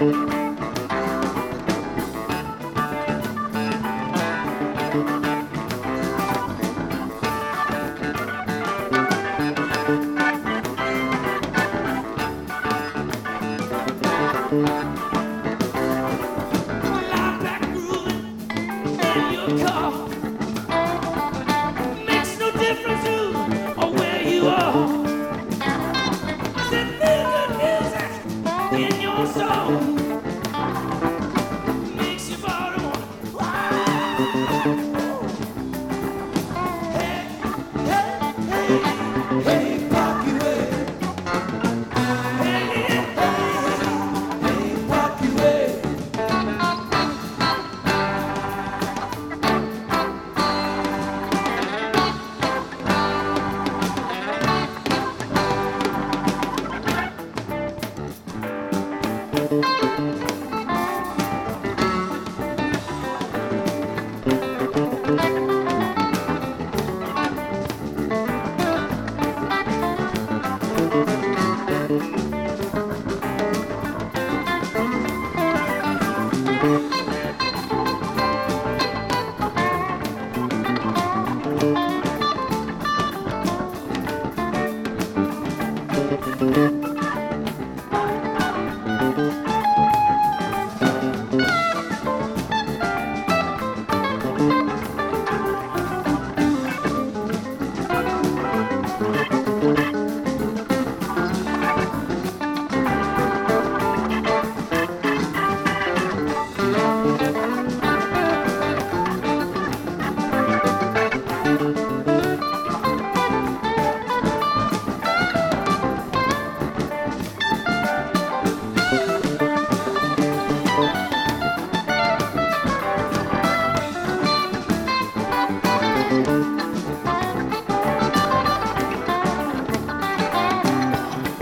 Live that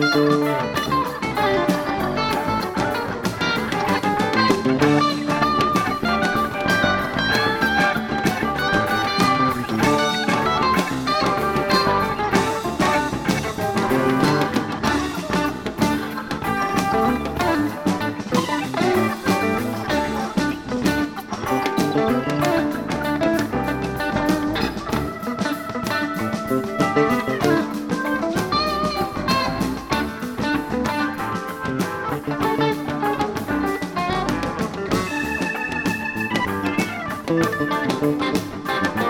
Música Música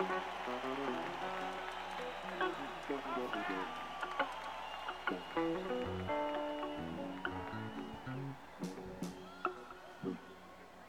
Thank you.